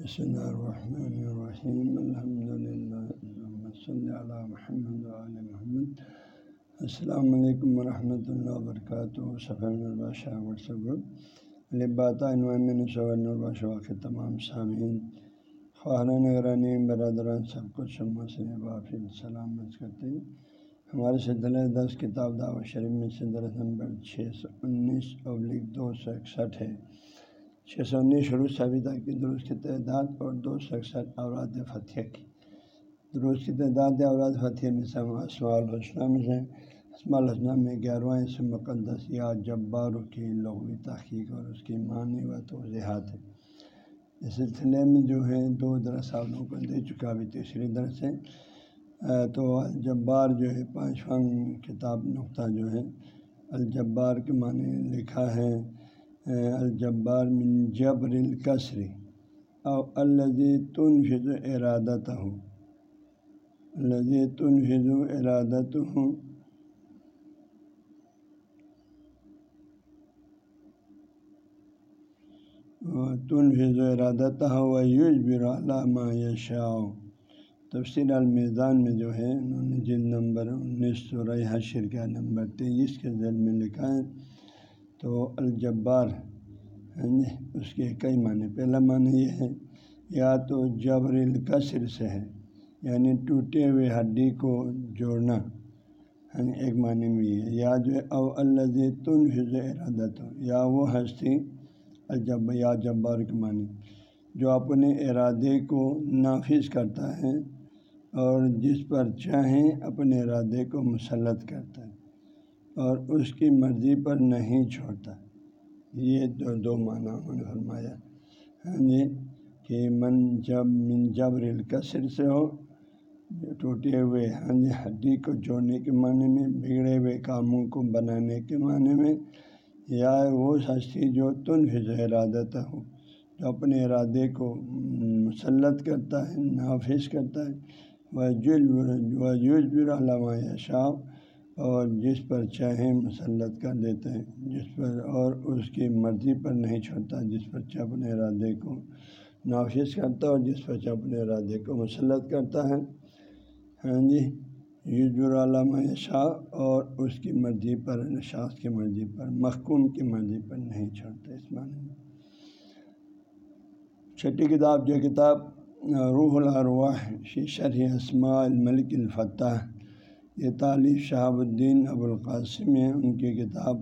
بسم اللہ الرحمن الرحیم الحمد للہ صلی اللہ محمد علیہ محمد. السلام علیکم ورحمۃ اللہ وبرکاتہ سفر الباشہ واٹسپ گروپ. الباطا الباشہ کے تمام سامعین. خواہران نگرانی برادران، سب کو شمع سے بافل سلامت کرتے ہیں. ہمارے سلسلہ دس کتاب دعوت شریف میں سے درس نمبر چھ سو انیس ابلک دو سو اکسٹھ ہے۔ چھ سو انیس شروع سابیدہ کی درست کی تعداد اور دو سو اکسٹھ اوراد فتح کی۔ درست کی تعداد اوراد فتح میں سے اسماء الحسنہ میں سے، اسماء الحسنہ میں گیارہواں سے مقدس یا جباروں کی لغوی تحقیق اور اس کی معنی و توضیحات۔ ہے اس سلسلے میں جو ہے دو درس آپ لوگوں کو دے چکا بھی تیسری درس ہے۔ تو الجبار جو ہے پانچواں کتاب نقطہ جو ہے، الجبار کے معنی لکھا ہے۔ الجبار من جبر الکسری او الزی تنفظ ارادت ہوں الزی تنفظ ارادت ہوں تنفظ ارادت و یوز بر علامہ یشاء۔ تفصیل المیزان میں جو ہے، انہوں نے جلد نمبر انیس سو حشر کا نمبر تیئیس کے ذیل میں لکھا ہے۔ تو الجبار ہاں جی اس کے کئی معنی، پہلا معنی یہ ہے، یا تو جبر القصر سے ہے یعنی ٹوٹے ہوئے ہڈی کو جوڑنا ہاں ایک معنی میں یہ ہے۔ یا جو او الز تن فض ارادت ہو یا وہ ہستی الجب، یا جبار کے معنی، جو اپنے ارادے کو نافذ کرتا ہے اور جس پر چاہیں اپنے ارادے کو مسلط کرتا ہے۔ اور اس کی مرضی پر نہیں چھوڑتا۔ یہ دو دو معنی انہوں نے فرمایا۔ ہاں جی کہ من جب من جبر القصر سے ہو ٹوٹے ہوئے ہاں جی ہڈی کو جوڑنے کے معنی میں، بگڑے ہوئے کاموں کو بنانے کے معنی میں، یا وہ ہستی جو تن فض ارادت ہو، جو اپنے ارادے کو مسلط کرتا ہے، نافذ کرتا ہے۔ وہ جج علامہ شاہ اور جس پر چاہیں مسلط کر دیتے ہیں، جس پر اور اس کی مرضی پر نہیں چھوڑتا، جس پر چاہ اپنے ارادے کو نافذ کرتا اور جس پر اپنے ارادے کو مسلط کرتا ہے۔ ہاں جی یوز علامہ شاہ اور اس کی مرضی پر شاخ کی مرضی پر، محکوم کی مرضی پر نہیں چھوڑتا اس معنی میں۔ چھٹی کتاب جو کتاب روح الارواح شیشر اسماء الملک الفتح یہ طالب شہاب الدین ابوالقاسم ہیں، ان کی کتاب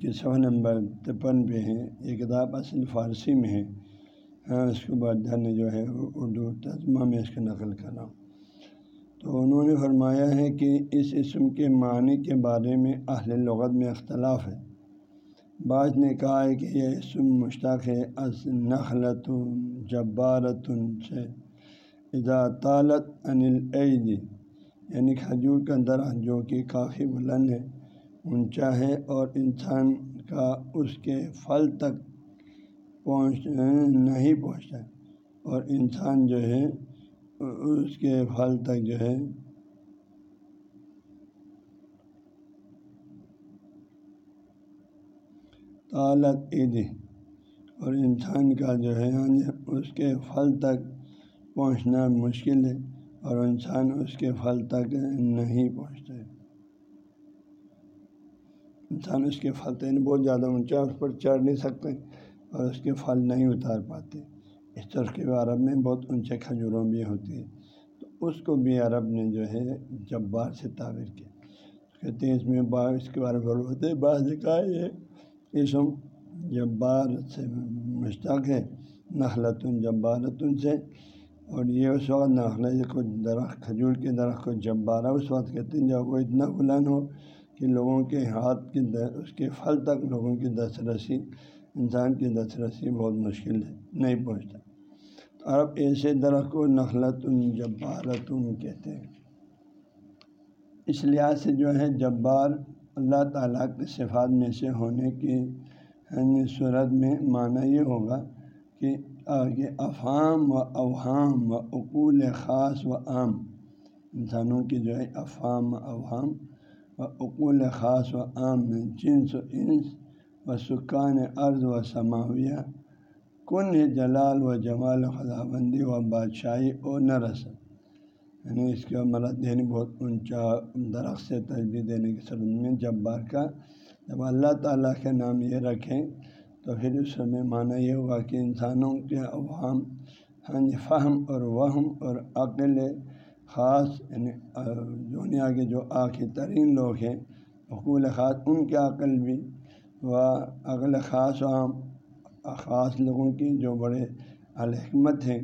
کے سو نمبر تپن پہ ہیں یہ کتاب اصل فارسی میں ہے۔ ہاں اس کے بعد نے جو ہے اردو ترجمہ میں اس کا نقل کرا تو انہوں نے فرمایا ہے کہ اس اسم کے معنی کے بارے میں اہل لغت میں اختلاف ہے۔ بعض نے کہا ہے کہ یہ اسم مشتاق ہے، از نخلت جبارت سے اذا طالت انل یعنی کھجور کا درخت جو کہ کافی بلند ہے اونچا ہے اور انسان کا اس کے پھل تک پہنچ، نہیں پہنچتا۔ اور انسان جو ہے، اس کے پھل تک جو ہے۔ طالت عید۔ اور انسان کا جو ہے یعنی اس کے پھل تک پہنچنا مشکل ہے۔ اور انسان اس کے پھل تک نہیں پہنچتے۔ انسان اس کے پھل تک یعنی بہت زیادہ اونچا اس پر چڑھ نہیں سکتے اور اس کے پھل نہیں اتار پاتے۔ اس طرح کے عرب میں بہت اونچے کھجوروں بھی ہوتی ہے تو اس کو بھی عرب نے جو ہے جبار سے تعبیر کیا۔ کہتے ہیں اس میں اس کے بارے میں ہوتے ہیں بعض کہا یہ اسم جبار سے مشتق ہے نخلت جبارتن سے اور یہ اس وقت نخل کو درخت، کھجور کے درخت کو جب بارہ اس وقت کہتے ہیں جب وہ اتنا بلند ہو کہ لوگوں کے ہاتھ کی اس کے پھل تک لوگوں کی دس رسی، انسان کی دس رسی بہت مشکل ہے، نہیں پہنچتا۔ عرب ایسے درخت کو نخلت جبارتن کہتے ہیں۔ اس لحاظ سے جو ہے، جبار اللہ تعالیٰ کے صفات میں سے ہونے کی یعنی صورت میں معنی یہ ہوگا کہ کہ افہام و اوہام و اقول خاص و عام، انسانوں کی جو ہے افہام و اوہام و اقول خاص و عام جنس و انس و سکان عرض و سماویہ، کن ہے جلال و جمال و خدا بندی و بادشاہی و نہ رسد یعنی اس کے مرد یعنی بہت اونچا درخت سے تجبی دینے کی صورت میں جبار کا۔ جب اللہ تعالیٰ کے نام یہ رکھیں تو پھر اس میں معنی یہ ہوا کہ انسانوں کے عوام ہاں جی فہم اور وہم اور عقل خاص یعنی دنیا کے جو آخری ترین لوگ ہیں حقول خاص، ان کے عقل بھی و عقل خاص و عام خاص لوگوں کی جو بڑے الحکمت ہیں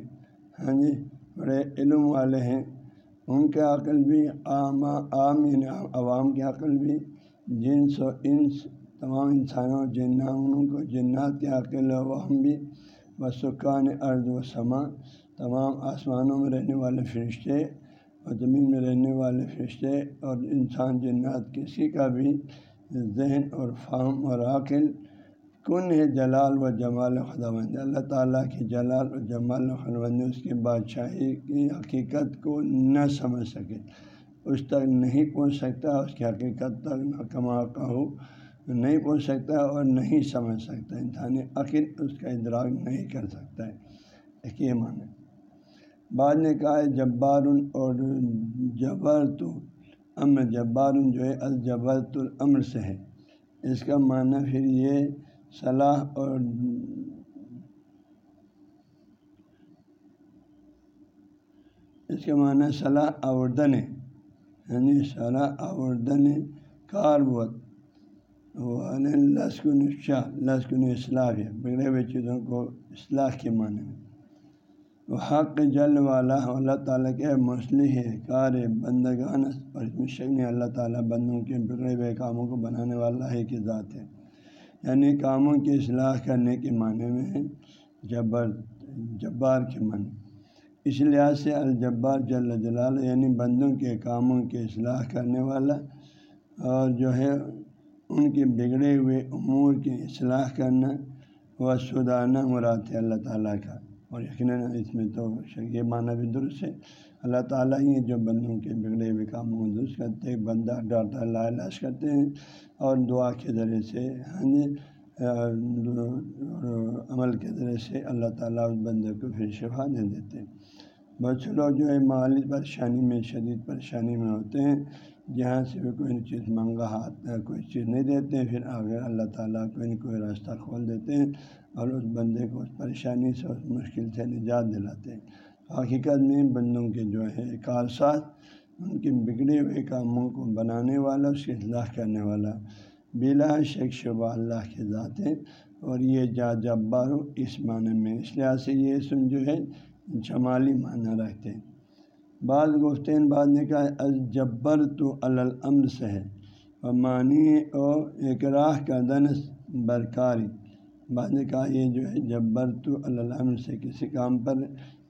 ہاں جی بڑے علم والے ہیں، ان کے عقل بھی عام عام یعنی عوام کے عقل بھی جنس و انس تمام انسانوں، جنانوں کو جنات کے عقل و ہم بھی و سکان ارض و سما تمام آسمانوں میں رہنے والے فرشتے اور زمین میں رہنے والے فرشتے اور انسان جنات کسی کا بھی ذہن اور فہم اور عقل کن ہے جلال و جمال خدا بند اللہ تعالیٰ کی جلال و جمال و خدمند اس کی بادشاہی کی حقیقت کو نہ سمجھ سکے، اس تک نہیں پہنچ سکتا، اس کی حقیقت تک نہ کما ہو۔ نہیں پہنچ سکتا اور نہیں سمجھ سکتا۔ انسانی عقل اس کا ادراک نہیں کر سکتا۔ ہے ایک یہ معنی۔ بعد نے کہا ہے جبار اور جبر تو امر جبار جو ہے، الجبرت العمر سے ہے۔ اس کا معنی پھر یہ صلاح اور اس کا معنی صلاح آوردن ہے۔ یعنی صلاح آوردن کار بہت لسکن شاہ لسکن اصلاح ہے بگڑے ہوئے چیزوں کو اصلاح کے معنی میں۔ وہ حق جل والا اللہ تعالیٰ کے مسلح ہے کار بندگان اور اس میں اللہ تعالیٰ بندوں کے بگڑے ہوئے کاموں کو بنانے والا ہے کہ ذات ہے۔ یعنی کاموں کی اصلاح کرنے کے معنی میں ہے جبر، جبار کے معنی۔ اس لحاظ سے الجبار جل جلال یعنی بندوں کے کاموں کی اصلاح کرنے والا اور جو ہے ان کے بگڑے ہوئے امور کی اصلاح کرنا و سدانہ مراد ہے اللہ تعالیٰ کا اور یقیناً اس میں تو یہ معنی بھی درست ہے۔ اللہ تعالیٰ ہی جو بندوں کے بگڑے ہوئے کاموں کو درست کرتے بندہ ڈاکٹر اللہ علاج کرتے ہیں اور دعا کے ذریعے سے ہاں جی عمل کے ذریعے سے اللہ تعالیٰ اس بندے کو پھر شفا دے دیتے ہیں۔ بہت سے لوگ جو ہے مالی پریشانی میں، شدید پریشانی میں ہوتے ہیں۔ جہاں سے بھی کوئی چیز منگا ہاتھ کوئی چیز نہیں دیتے ہیں، پھر آگے اللہ تعالیٰ کوئی نہ کوئی راستہ کھول دیتے ہیں اور اس بندے کو اس پریشانی سے، اس مشکل سے نجات دلاتے ہیں۔ حقیقت میں بندوں کے جو ہے کارسات ان کے بگڑے ہوئے کاموں کو بنانے والا، اس کی اصلاح کرنے والا، بلا شک شبہ اللہ کے ذات ہیں۔ اور یہ جا جبار اس معنی میں، اس لحاظ سے یہ اسم جو ہے، جمالی معنی رکھتے ہیں۔ بعض گفتین بعد نے کہا الجبر تو الامر سے ہے۔ اور معنی اور اقراہ کا دنس برکاری۔ بعد نے کہا یہ جو ہے جبر تو الامر سے کسی کام پر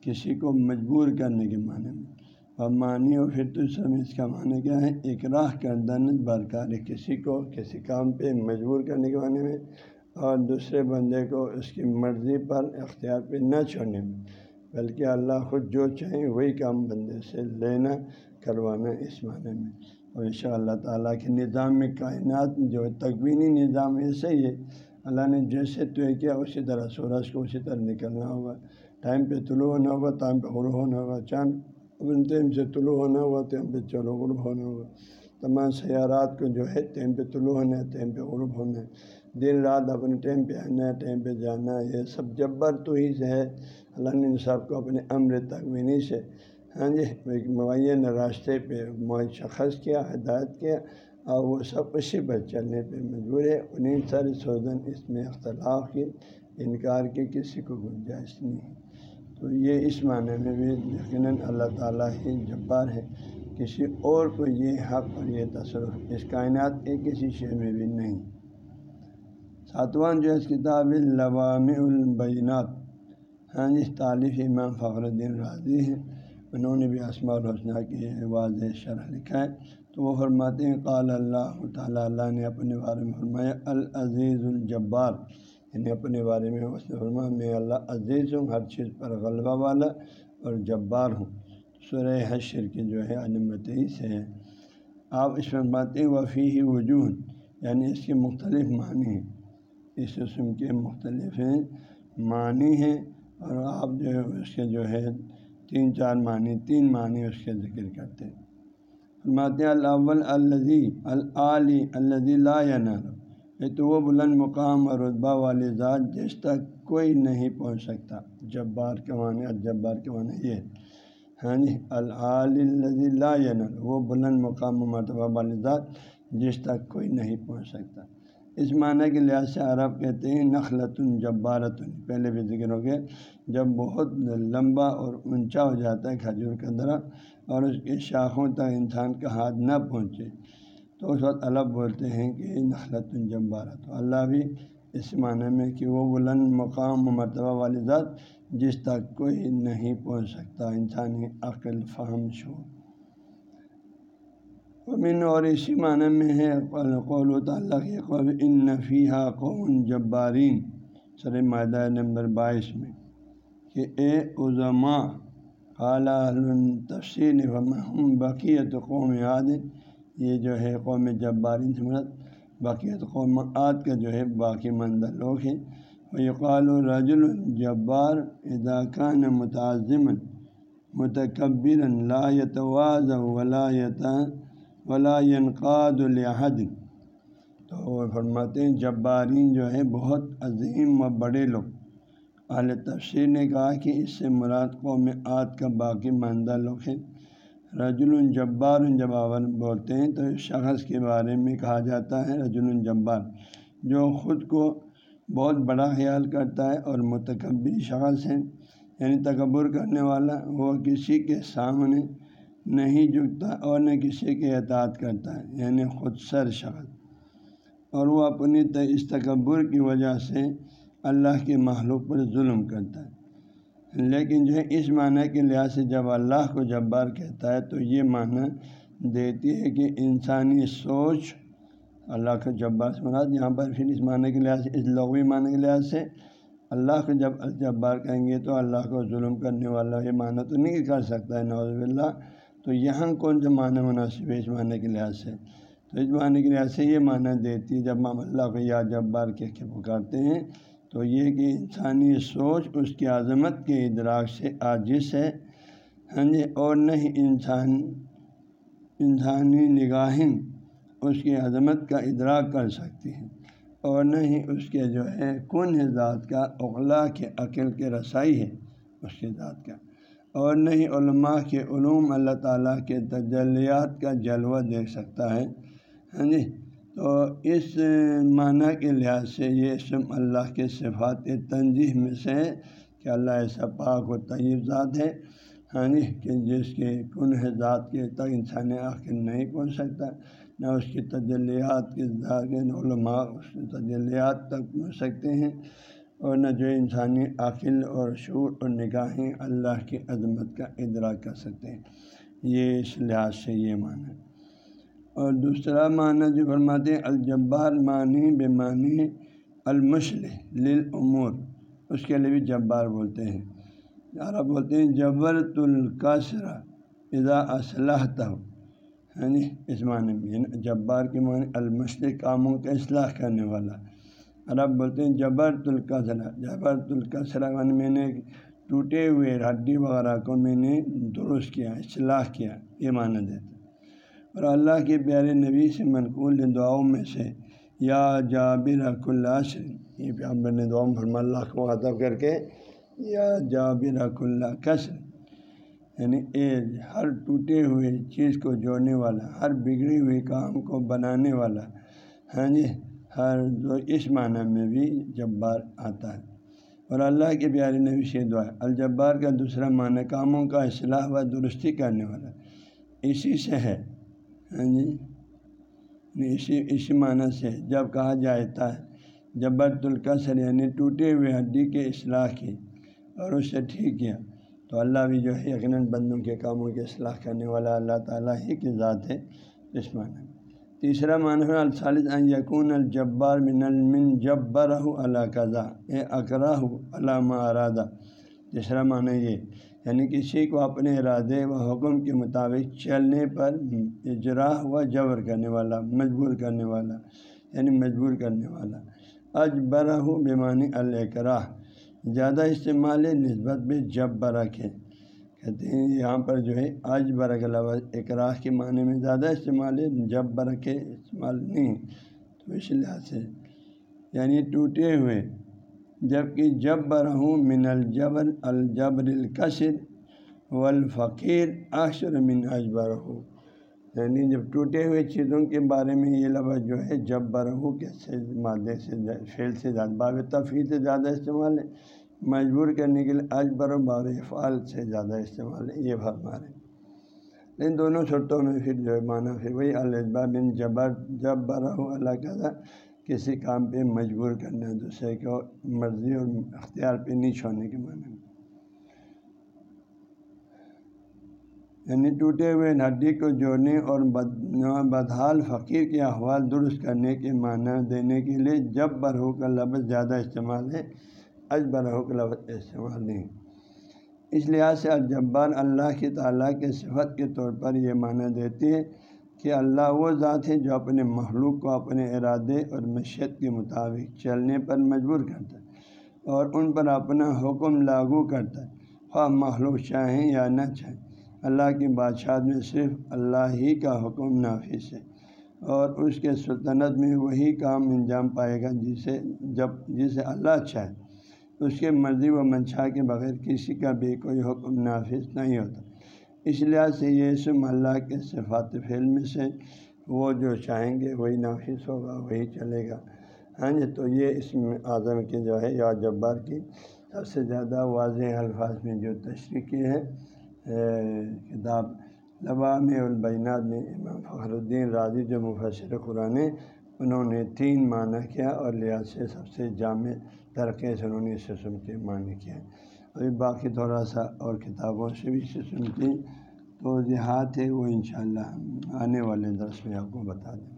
کسی کو مجبور کرنے کے معنی میں۔ اور معنی اور پھر تو اس کا معنی کیا ہے؟ اقراہ کا دنس برکاری، کسی کو کسی کام پہ مجبور کرنے کے معنی میں۔ اور دوسرے بندے کو اس کی مرضی پر اختیار پہ نہ چھوڑنے میں۔ بلکہ اللہ خود جو چاہیں وہی کام بندے سے لینا، کروانا اس معنی میں۔ اور ان شاء اللہ تعالیٰ کے نظام میں کائنات جو ہے تقوینی نظام ایسے ہی ہے۔ اللہ نے جیسے طے کیا، اسی طرح سورج کو اسی طرح نکلنا ہوگا۔ ٹائم پہ طلوع ہونا ہوگا، ٹائم پہ غروب ہونا ہوگا۔ چاند ٹائم سے طلوع ہونا ہوگا، ٹائم پہ چلو غروب ہونا ہوگا۔ تمام سیارات کو جو ہے، ٹائم پہ طلوع ہونا ہے، ٹائم پہ غروب ہونا ہے۔ دن رات اپنے ٹائم پہ آنا ہے ٹائم پہ جانا ہے یہ سب جبر تو ہی سے ہے۔ اللہ نے صاحب کو اپنے امر تکمینی سے ہاں جی ایک معین راستے پہ شخص کیا، ہدایت کیا، اور وہ سب اسی پر چلنے پہ مجبور ہے۔ انہیں ساری سوزن اس میں اختلاف کی، انکار کی، کسی کو گنجائش نہیں۔ ہے تو یہ اس معنی میں بھی یقیناً اللہ تعالیٰ ہی جبار ہے۔ کسی اور کو یہ حق اور یہ تصرف اس کائنات کے کسی شے میں بھی نہیں۔ ساتواں جو ہے اس کتاب لوام البینات۔ ہاں جی طالف امام فخر الدین راضی ہیں۔ انہوں نے بھی اسماء الحسنہ کی واضح شرح لکھا ہے۔ تو وہ فرماتے ہیں، قال اللہ تعالیٰ، اللہ نے اپنے بارے میں فرمایا، العزیز الجبار۔ یعنی اپنے بارے میں اس نے فرمایا، میں اللہ عزیز ہوں، ہر چیز پر غلبہ والا اور جبار ہوں۔ سورہ حشر کی جو ہے علمت ہی سے ہے۔ آپ اس میں باتیں وفی ہی یعنی اس کے مختلف معنی ہیں۔ اس قسم کے مختلف ہیں، معنی ہیں اور آپ جو ہے اس کے جو ہے تین چار معنی، تین معنی اس کے ذکر کرتے ہیں۔ فرماتے الاول الزی العلی الزی لا یہ تو وہ بلند مقام اور رتبہ والی ذات جس تک کوئی نہیں پہنچ سکتا۔ جبار کے معنی، الجبار کے معنی یہ ہاں جی الزی لا وہ بلند مقام و مرتبہ والی ذات جس تک کوئی نہیں پہنچ سکتا۔ اس معنی کے لحاظ سے عرب کہتے ہیں نخلت جبارت پہلے بھی ذکر ہو گیا، جب بہت لمبا اور اونچا ہو جاتا ہے کھجور کا درخت اور اس کی شاخوں تک انسان کا ہاتھ نہ پہنچے، تو اس وقت الگ بولتے ہیں کہ نخلت جبارت۔ اللہ بھی اس معنی میں کہ وہ بلند مقام و مرتبہ والی ذات جس تک کوئی نہیں پہنچ سکتا، انسانی عقل، فہم، شعور۔ ومن اور اسی معنی میں ہے قول و تعالیٰ کے قول، ان نفیحہ قون جبارین سر معدہ نمبر بائیس میں، کہ اے عظما اعلیٰ تفصیل ومحم بقیت قوم عاد، یہ جو ہے قوم جبارین سمرت بقیت قوم عاد کا جو ہے باقی مندر لوگ ہیں۔ وہ یقال رج الجبار اداکان متعظم متکبر لا يتواز ولا يت ولا ينقاد الحد تو فرماتے ہیں، جبارین جو ہے بہت عظیم و بڑے لوگ۔ اعلی تفسیر نے کہا کہ اس سے مراد قوم عاد کا باقی ماندہ لوگ ہیں۔ رجل الجبار جب بولتے ہیں، تو اس شخص کے بارے میں کہا جاتا ہے رجل الجبار جو خود کو بہت بڑا خیال کرتا ہے اور متکبر شخص ہے یعنی تکبر کرنے والا، وہ کسی کے سامنے نہیں جھکتا اور نہ کسی کے اطاعت کرتا ہے یعنی خود سر شخص اور وہ اپنی تکبر کی وجہ سے اللہ کے محلوق پر ظلم کرتا ہے۔ لیکن جو ہے، اس معنی کے لحاظ سے جب اللہ کو جبار کہتا ہے، تو یہ معنی دیتی ہے کہ انسانی سوچ اللہ کا جبار سے مراد، یہاں پر پھر اس معنی کے لحاظ سے، اس لغوی معنی کے لحاظ سے اللہ کو جب الجبار کہیں گے تو اللہ کو ظلم کرنے والا یہ معنی تو نہیں کر سکتا ہے نوز اللہ تو یہاں کون سا معنی مناسب ہے اس معنی کے لحاظ سے؟ تو اس معنی کے لحاظ سے یہ معنی دیتی ہے، جب ہم اللہ کو یا جب بار کہہ کے پکارتے ہیں، تو یہ کہ انسانی سوچ اس کی عظمت کے ادراک سے عاجز ہے۔ ہاں جی اور نہیں انسان، انسانی نگاہیں اس کی عظمت کا ادراک کر سکتی ہیں، اور نہ ہی اس کے جو ہے کن ذات کا اغلا کے عقل کے رسائی ہے اس کے ذات کا۔ اور نہیں علماء کے علوم اللہ تعالیٰ کے تجلیات کا جلوہ دیکھ سکتا ہے۔ ہاں جی؟ تو اس معنی کے لحاظ سے یہ اسم اللہ کے صفات تنظیح میں سے کہ اللہ ایسا پاک و طیب ذات ہے ہاں جی کہ جس کے کن ذات کے تک انسان آخر نہیں پہنچ سکتا، نہ اس کی تجلیات کے ذات علماء اس کی تجلیات تک پہنچ سکتے ہیں۔ اور نہ جو انسانی عقل اور شعور اور نگاہیں اللہ کی عظمت کا ادراک کر سکتے ہیں۔ یہ اس لحاظ سے یہ معنی اور دوسرا معنی جو فرماتے ہیں، الجبار معنی بے معنی المشل للعمور اس کے لیے بھی جبار بولتے ہیں۔ عرب بولتے ہیں، جبرت القاصرہ اذا اصلاح تہ یعنی اس معنی میں یعنی جبار کے معنی المشل کاموں کا اصلاح کرنے والا۔ عرب بولتے ہیں جبر تلکسرا جبر تلکسرا من میں نے ٹوٹے ہوئے ہڈی وغیرہ کو میں نے درست کیا، اصلاح کیا، یہ معنی دیتے اور اللہ کے پیارے نبی سے منقول دعاؤں میں سے، یا جابر اک اللہ یہ پیابر نے دعاؤں فرما اللہ کو مخاطب کر کے، یا جابر اک اللہ کسر یعنی اے ہر ٹوٹے ہوئے چیز کو جوڑنے والا، ہر بگڑی ہوئی کام کو بنانے والا۔ ہاں جی؟ ہر جو اس معنی میں بھی جبار آتا ہے۔ اور اللہ کے پیارے نبی سے دعا الجبار کا دوسرا معنی کاموں کا اصلاح و درستی کرنے والا اسی سے ہے۔ ہاں جی۔ اسی اسی معنی سے جب کہا جاتا ہے جبر القصر یعنی ٹوٹے ہوئے ہڈی کے اصلاح کی اور اسے ٹھیک کیا، تو اللہ بھی جو ہے یقیناً بندوں کے کاموں کے اصلاح کرنے والا اللہ تعالیٰ ہی کی ذات ہے۔ اس معنی میں۔ تیسرا معنی الصالد یقون الجبار من المن جبر اللہ قضا اے اقرا علامہ ارادہ۔ تیسرا معنی یہ یعنی کسی کو اپنے ارادے و حکم کے مطابق چلنے پر اجرا و جبر کرنے والا، مجبور کرنے والا یعنی مجبور کرنے والا۔ اجبرہ بیمانی الکراہ زیادہ استعمال نسبت بھی جب برق کہتے ہیں جی، یہاں پر جو ہے، آج برق لفظ اقراح کے معنی میں زیادہ استعمال ہے، جب برق ہے استعمال نہیں، تو اس لحاظ سے یعنی ٹوٹے ہوئے۔ جبکہ جب برہوں من الجبر الجبر القصر و الفقیر اشر من اجبر ہو یعنی جب ٹوٹے ہوئے چیزوں کے بارے میں یہ لفظ جو ہے، جب برہو کے سے مادے سے فیل سے زیادہ، باب تفریح سے زیادہ استعمال ہے۔ مجبور کرنے کے لیے اجبر و باب فعال سے زیادہ استعمال ہے، یہ فرما رہے لیکن دونوں صورتوں میں پھر جو ہے مانا پھر وہی الجبا بن جبر، جب برہو اللہ کا کسی کام پہ مجبور کرنا دوسرے کو مرضی اور اختیار پہ نہیں چھوڑنے کے معنی۔ میں یعنی ٹوٹے ہوئے ہڈی کو جوڑنے اور بدحال فقیر کے احوال درست کرنے کے معنی دینے کے لیے جب برہو کا لفظ زیادہ استعمال ہے اج برہو کا لفظ استعمال نہیں۔ اس لحاظ سے الجبار اللہ کی تعالیٰ کے صفت کے طور پر یہ معنی دیتی ہے کہ اللہ وہ ذات ہے جو اپنے مخلوق کو اپنے ارادے اور مشیت کے مطابق چلنے پر مجبور کرتا ہے اور ان پر اپنا حکم لاگو کرتا ہے۔ خواہ مخلوق چاہیں یا نہ چاہیں، اللہ کی بادشاہ میں صرف اللہ ہی کا حکم نافذ ہے اور اس کے سلطنت میں وہی کام انجام پائے گا جسے جب جسے اللہ چاہے۔ اس کے مرضی و منشا کے بغیر کسی کا بھی کوئی حکم نافذ نہیں ہوتا۔ اس لحاظ سے یہ اسم اللہ کے صفات فلم سے وہ جو چاہیں گے وہی نافذ ہوگا، وہی چلے گا۔ ہاں جی تو یہ اسم اعظم کی جو ہے، یا جبار کی سب سے زیادہ واضح الفاظ میں جو تشریح کی ہے کتاب لبام البینات میں امام فخر الدین راضی جو مفسر قرآن انہوں نے تین معنی کیا اور لحاظ سے سب سے جامع ترقی سے انہوں نے اس کے معنی کیا ابھی باقی تھوڑا سا اور کتابوں سے بھی سے سن کے تو دیہات ہے وہ انشاءاللہ آنے والے درس میں آپ کو بتا دیں۔